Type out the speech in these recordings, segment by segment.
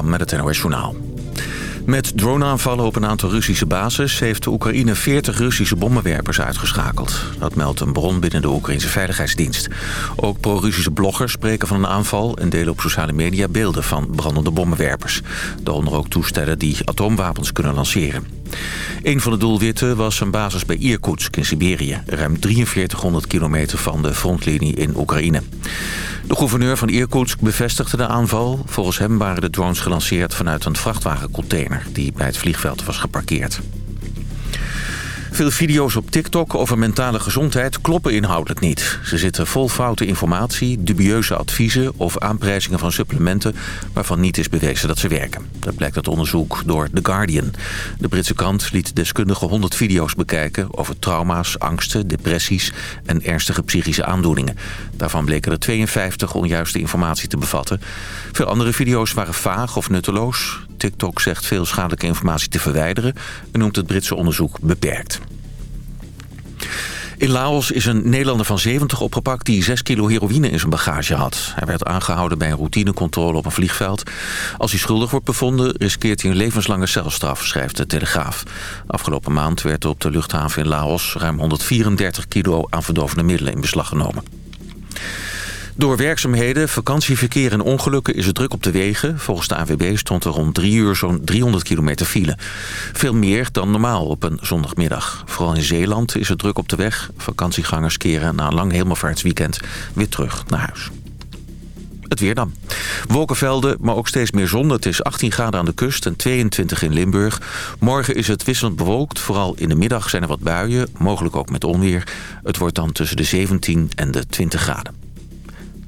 met het NOS Journaal. Met droneaanvallen op een aantal Russische bases... heeft de Oekraïne 40 Russische bommenwerpers uitgeschakeld. Dat meldt een bron binnen de Oekraïnse Veiligheidsdienst. Ook pro-Russische bloggers spreken van een aanval... en delen op sociale media beelden van brandende bommenwerpers. Daaronder ook toestellen die atoomwapens kunnen lanceren. Een van de doelwitten was een basis bij Irkutsk in Siberië... ruim 4300 kilometer van de frontlinie in Oekraïne. De gouverneur van Irkutsk bevestigde de aanval. Volgens hem waren de drones gelanceerd vanuit een vrachtwagencontainer... die bij het vliegveld was geparkeerd. Veel video's op TikTok over mentale gezondheid kloppen inhoudelijk niet. Ze zitten vol foute informatie, dubieuze adviezen of aanprijzingen van supplementen... waarvan niet is bewezen dat ze werken. Dat blijkt uit onderzoek door The Guardian. De Britse krant liet deskundigen 100 video's bekijken... over trauma's, angsten, depressies en ernstige psychische aandoeningen. Daarvan bleken er 52 onjuiste informatie te bevatten. Veel andere video's waren vaag of nutteloos. TikTok zegt veel schadelijke informatie te verwijderen... en noemt het Britse onderzoek beperkt. In Laos is een Nederlander van 70 opgepakt die 6 kilo heroïne in zijn bagage had. Hij werd aangehouden bij een routinecontrole op een vliegveld. Als hij schuldig wordt bevonden riskeert hij een levenslange celstraf, schrijft de Telegraaf. Afgelopen maand werd op de luchthaven in Laos ruim 134 kilo aan verdovende middelen in beslag genomen. Door werkzaamheden, vakantieverkeer en ongelukken is het druk op de wegen. Volgens de AWB stond er rond drie uur zo'n 300 kilometer file. Veel meer dan normaal op een zondagmiddag. Vooral in Zeeland is het druk op de weg. Vakantiegangers keren na een lang hemelvaartsweekend weer terug naar huis. Het weer dan. Wolkenvelden, maar ook steeds meer zon. Het is 18 graden aan de kust en 22 in Limburg. Morgen is het wisselend bewolkt. Vooral in de middag zijn er wat buien, mogelijk ook met onweer. Het wordt dan tussen de 17 en de 20 graden.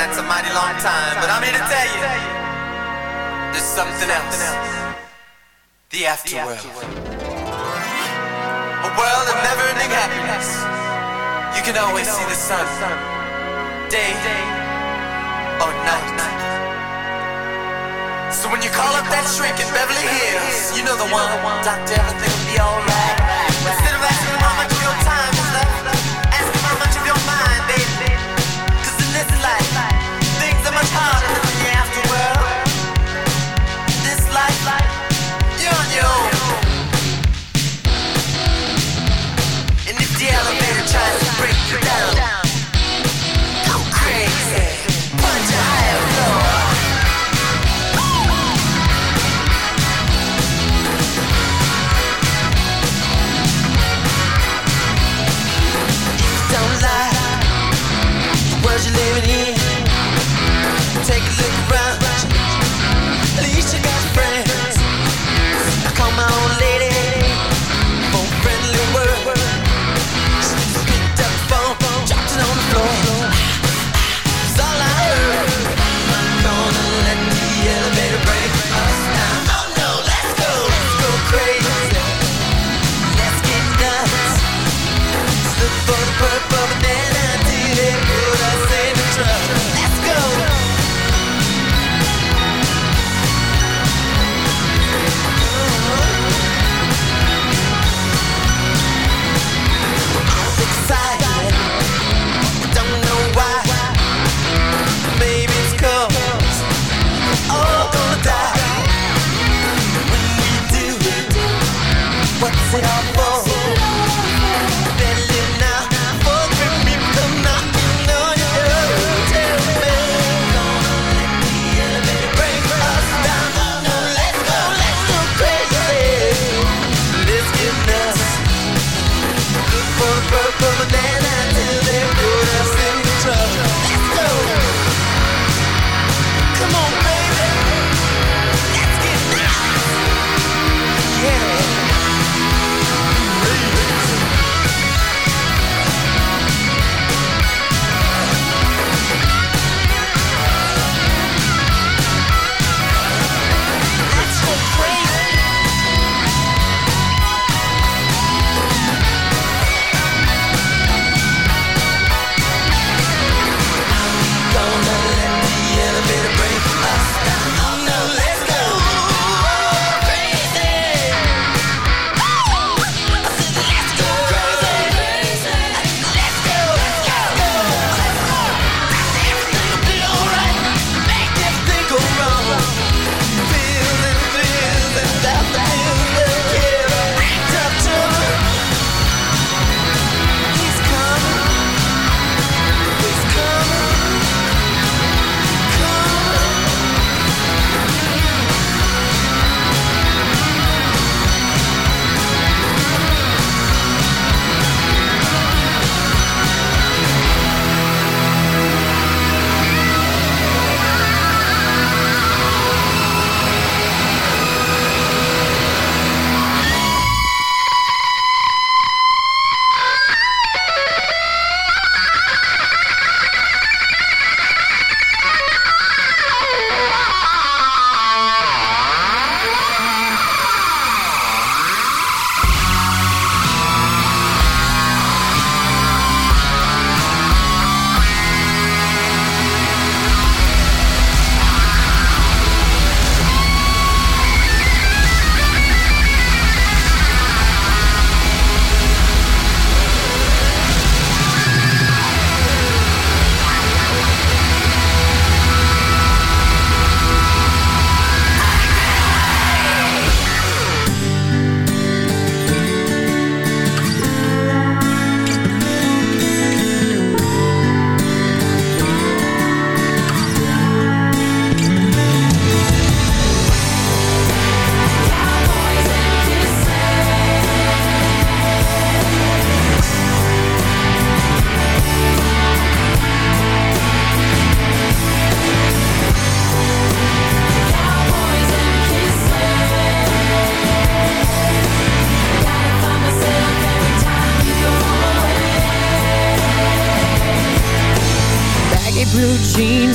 That's a mighty long time. But I'm here to tell you, there's something else. The afterworld. A world of never-ending happiness. You can always see the sun, day or night. So when you call up that shrink in Beverly Hills, you know the one, doctor, everything will be alright. Instead of asking how much your time is left, harder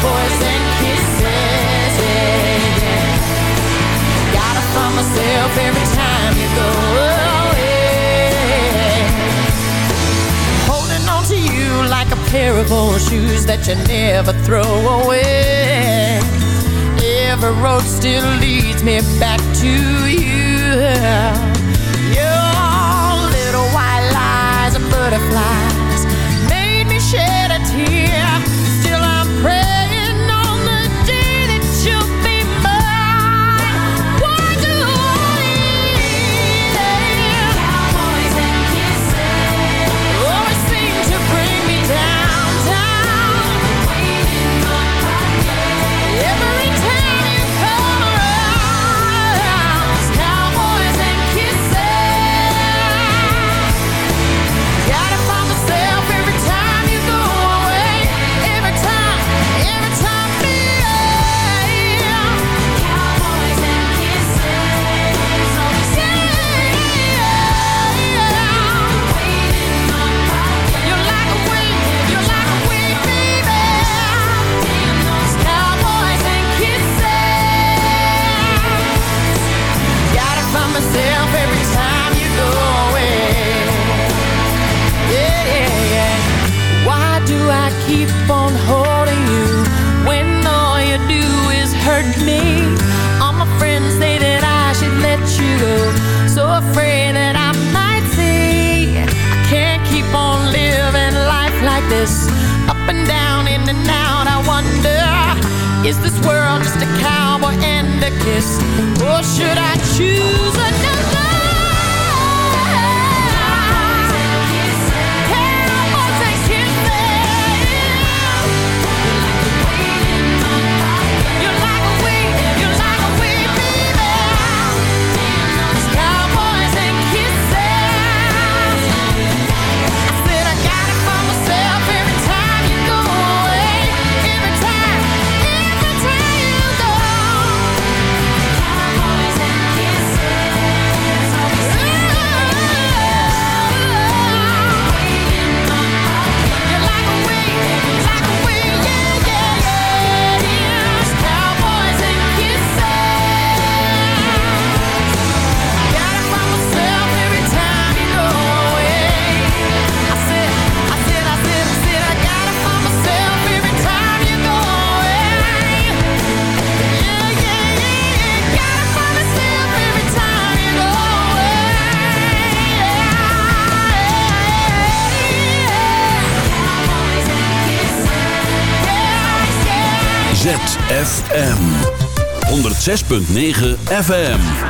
cowboys and kisses, yeah, yeah. Gotta find myself every time you go away. Holding on to you like a pair of old shoes that you never throw away. Every road still leads me back to you Your little white lies and butterflies keep on holding you when all you do is hurt me. All my friends say that I should let you go, so afraid that I might see. I can't keep on living life like this, up and down, in and out. I wonder, is this world just a cowboy and a kiss, or should I choose another? ZFM 106.9 FM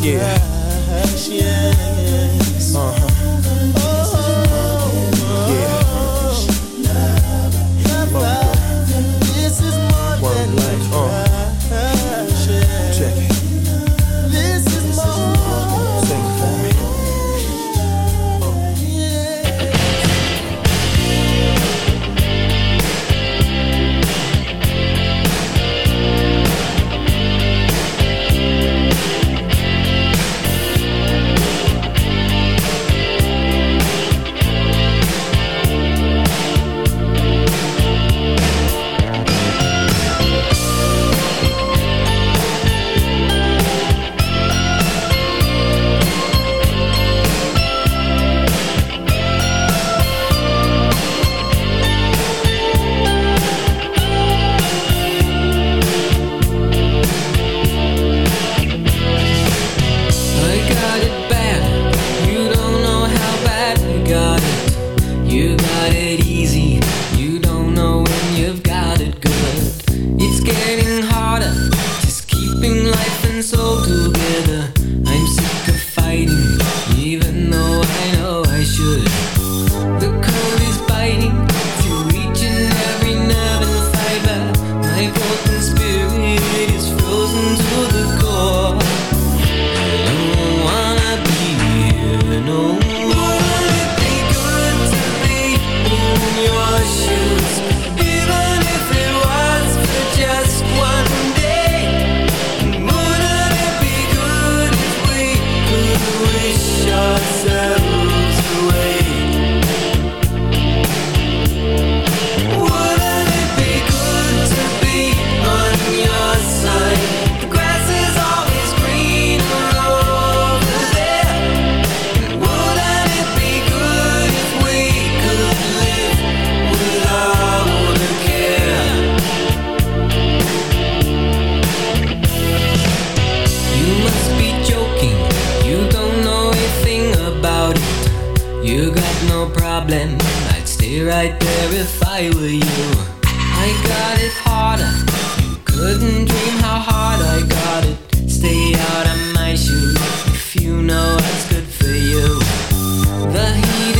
Yeah. Problem. I'd stay right there if I were you. I got it harder. You couldn't dream how hard I got it. Stay out of my shoes if you know what's good for you. The heat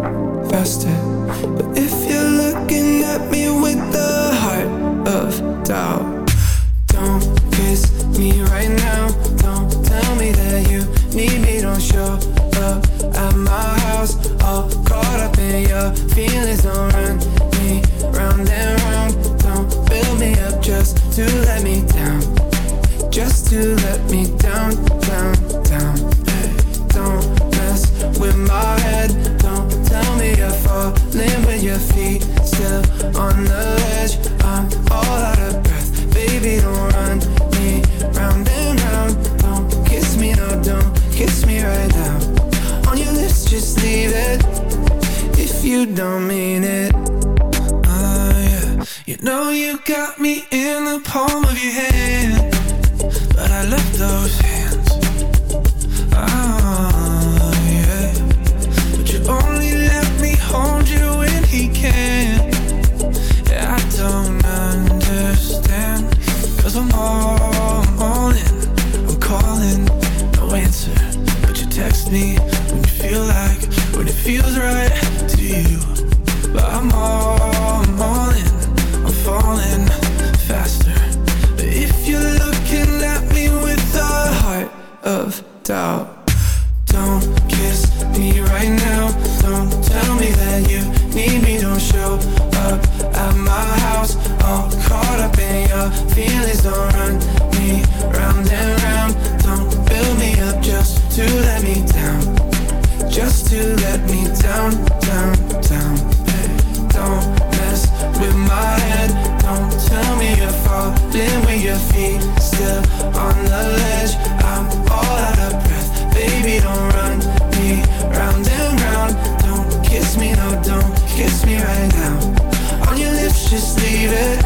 me your feet still on the ledge. I'm all out of breath, baby. Don't run me round and round. Don't kiss me, no, don't kiss me right now. On your lips, just leave it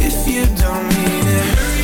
if you don't mean it.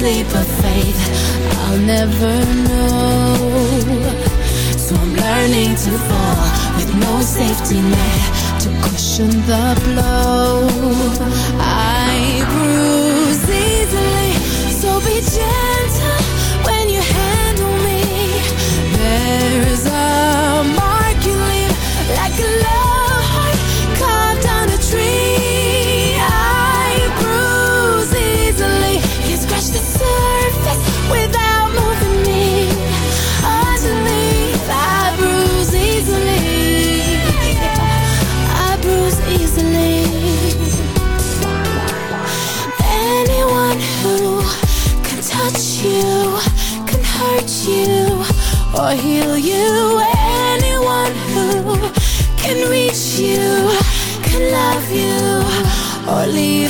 sleep of faith. I'll never know. So I'm learning to fall With no safety net To cushion the blow. I bruise easily So be gentle When you handle me. There is a leave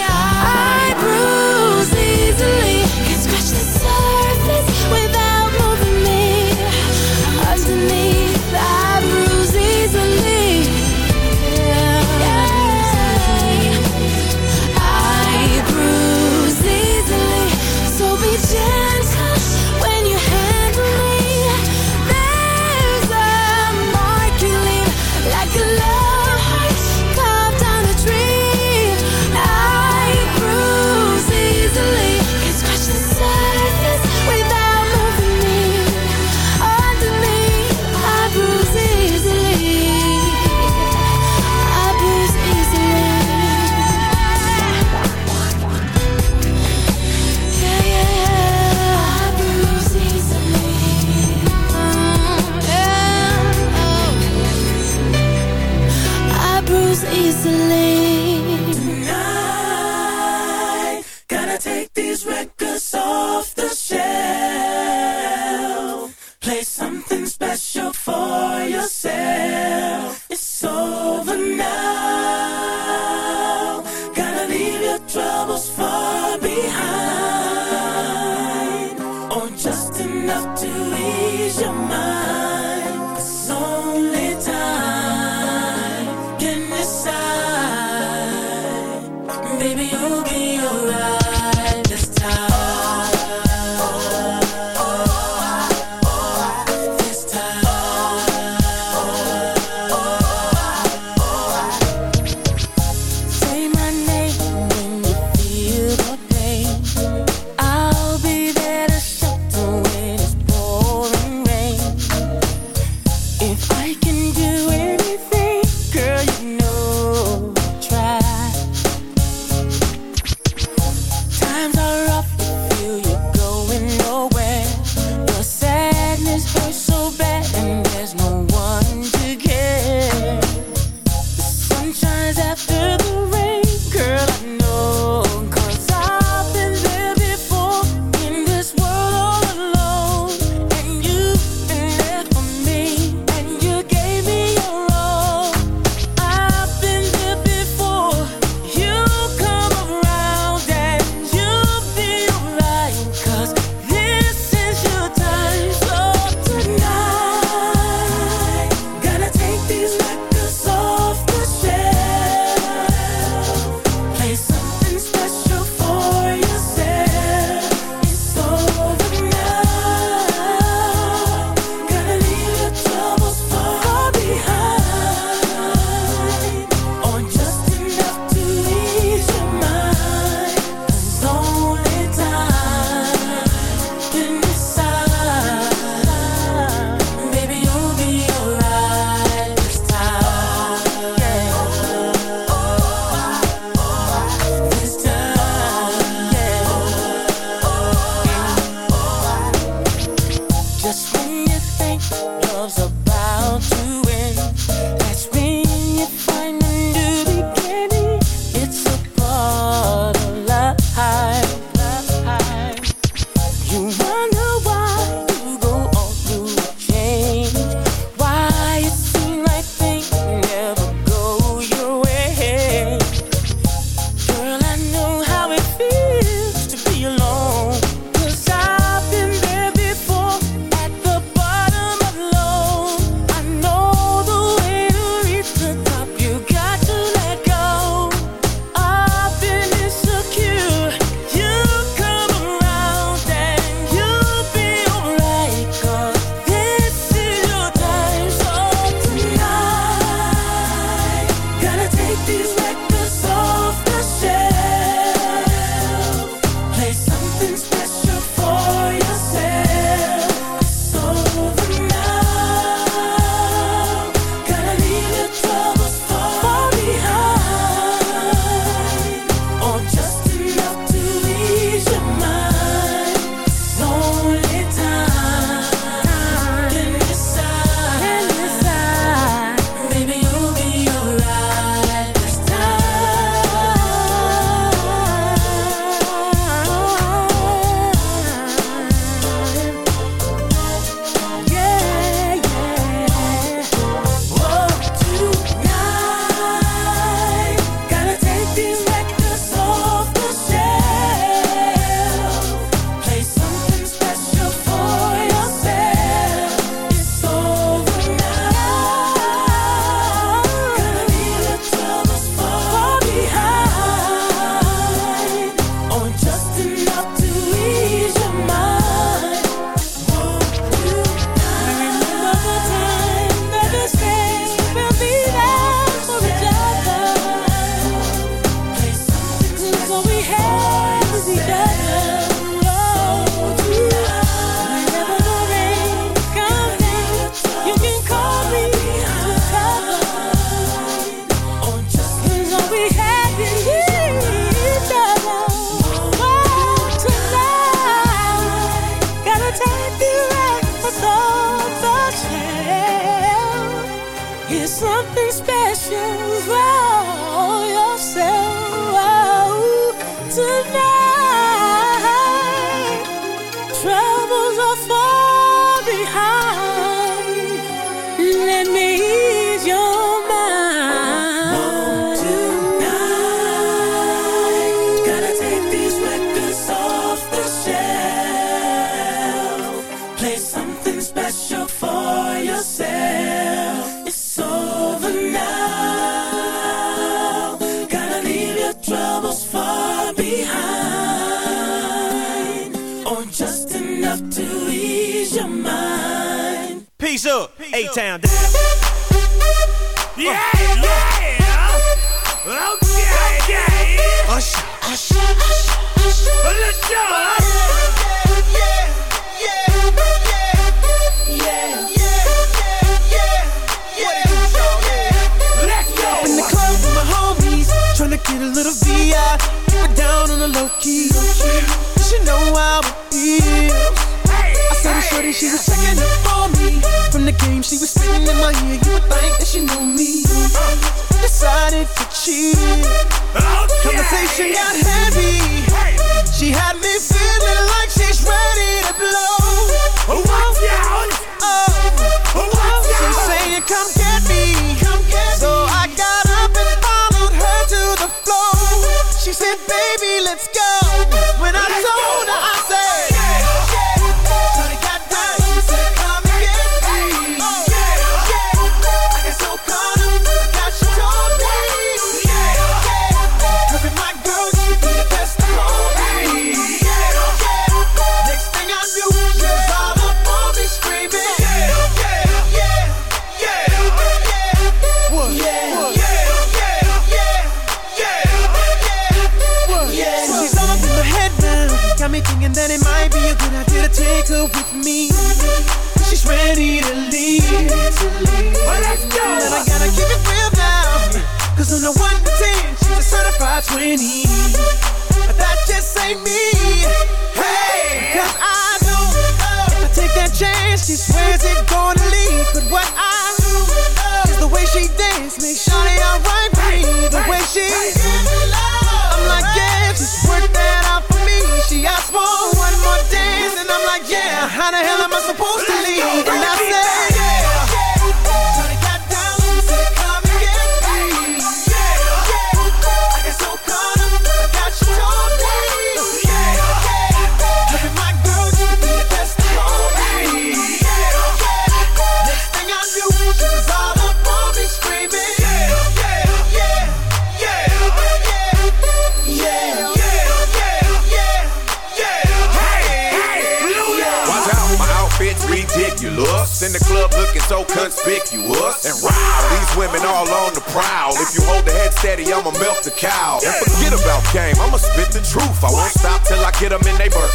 Something special for yourself.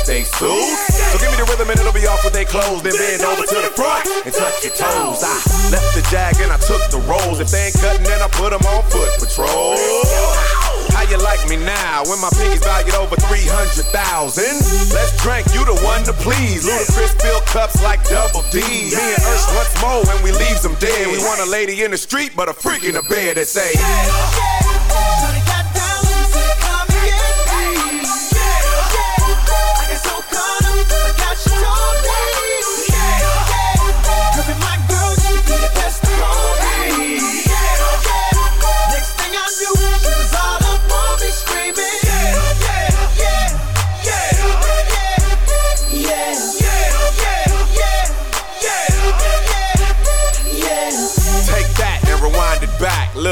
they suit. So give me the rhythm and it'll be off with they clothes. Then bend over to the front and touch your toes. I left the jag and I took the rolls. If they ain't cutting, then I put them on foot patrol. How you like me now when my pinkies valued over 300,000? Let's drink, you the one to please. Ludacris fill cups like double D. Me and Ush once more when we leaves them dead. We want a lady in the street, but a freak in the bed that say,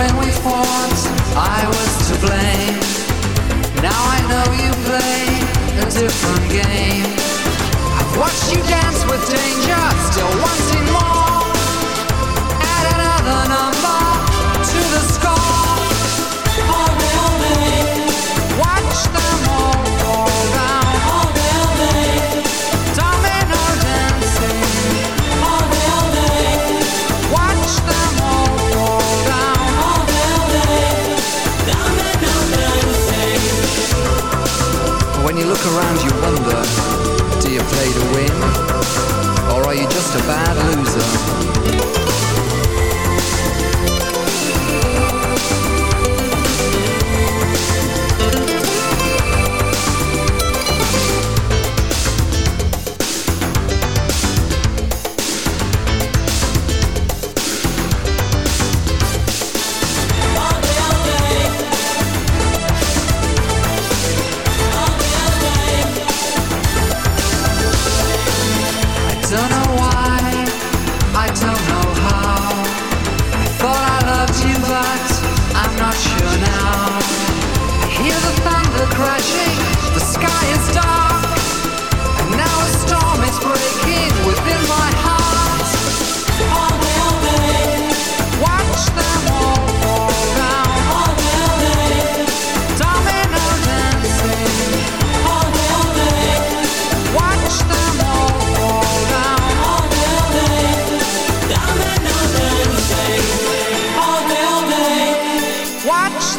when we fought, I was to blame. Now I know you play a different game. I've watched you dance with danger, still wanting more. Add another number to the score. are you just a bad loser?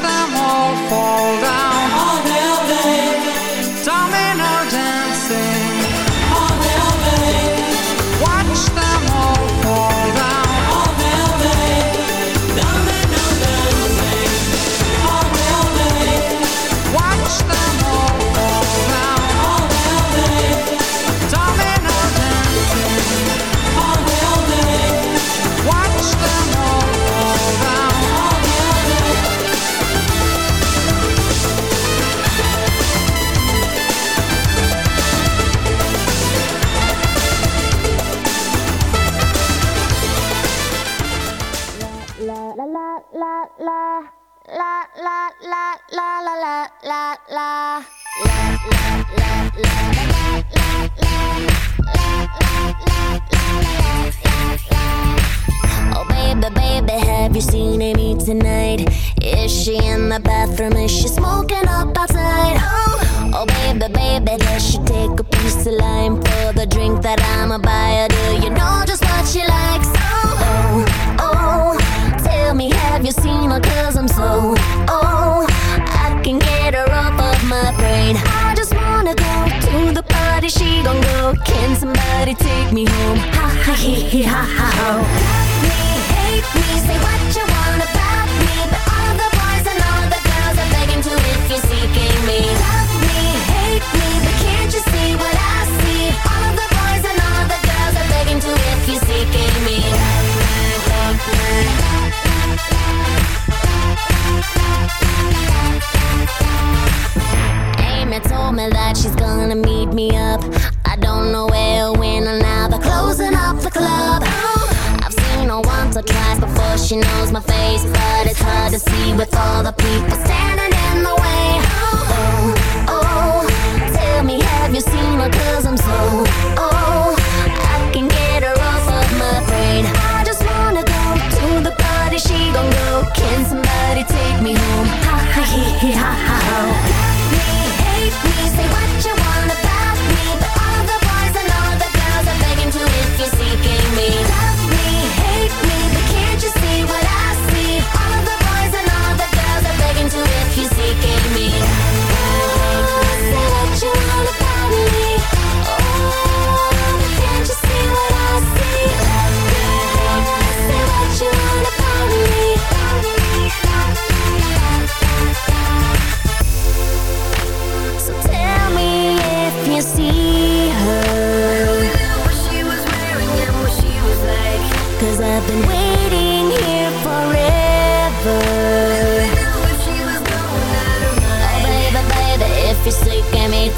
estamos. she knows my face But it's hard to see with all the people standing in the way Oh, oh, oh Tell me have you seen her cause I'm so Oh, I can get her off of my brain I just wanna go to the party She gon' go Can somebody take me home? Ha ha He he! ha ha ho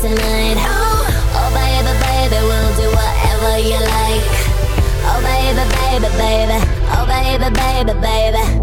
tonight. Oh, oh baby, baby, we'll do whatever you like. Oh baby, baby, baby, oh baby, baby, baby.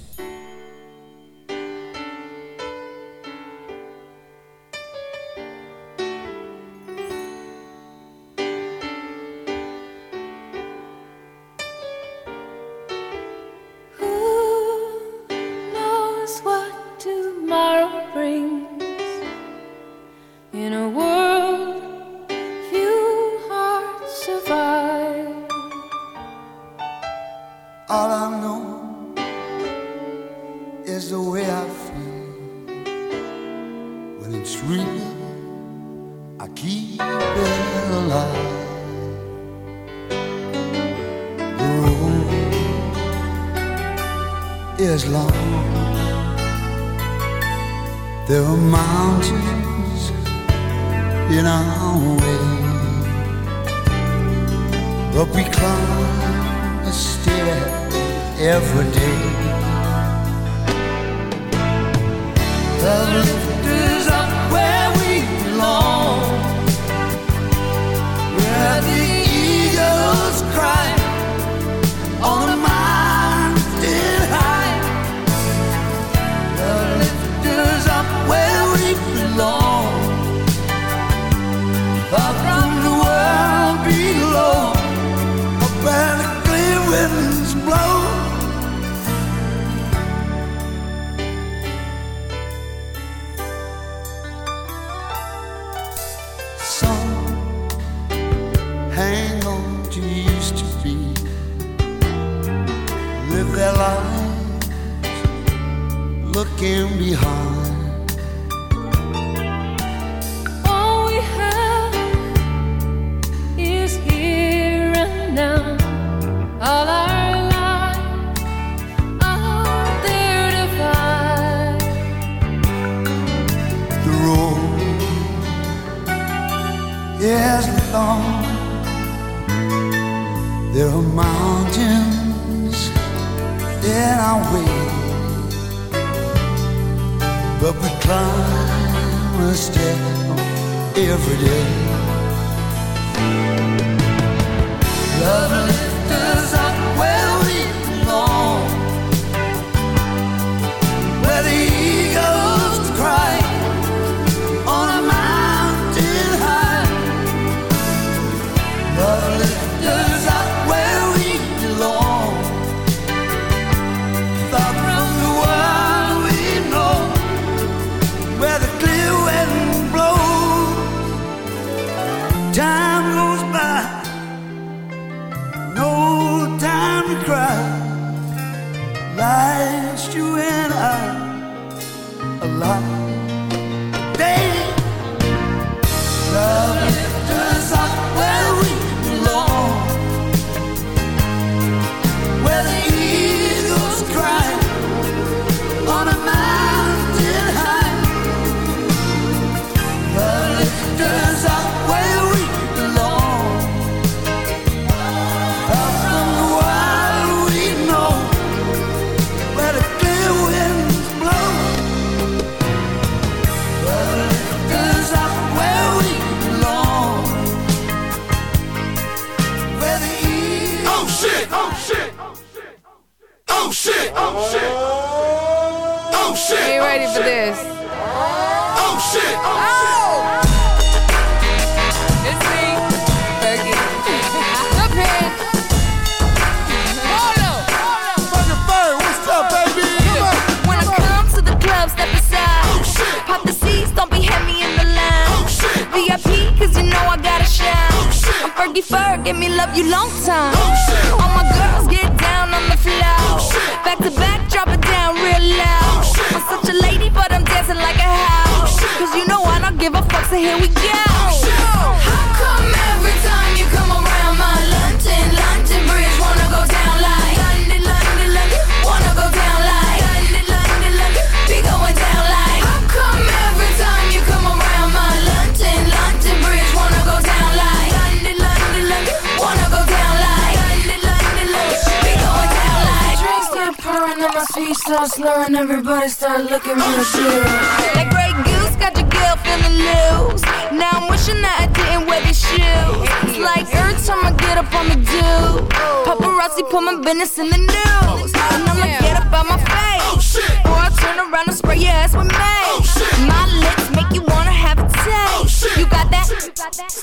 mess with me. Oh, My lips make you wanna have a taste. Oh, you got that?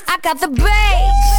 I got the bass.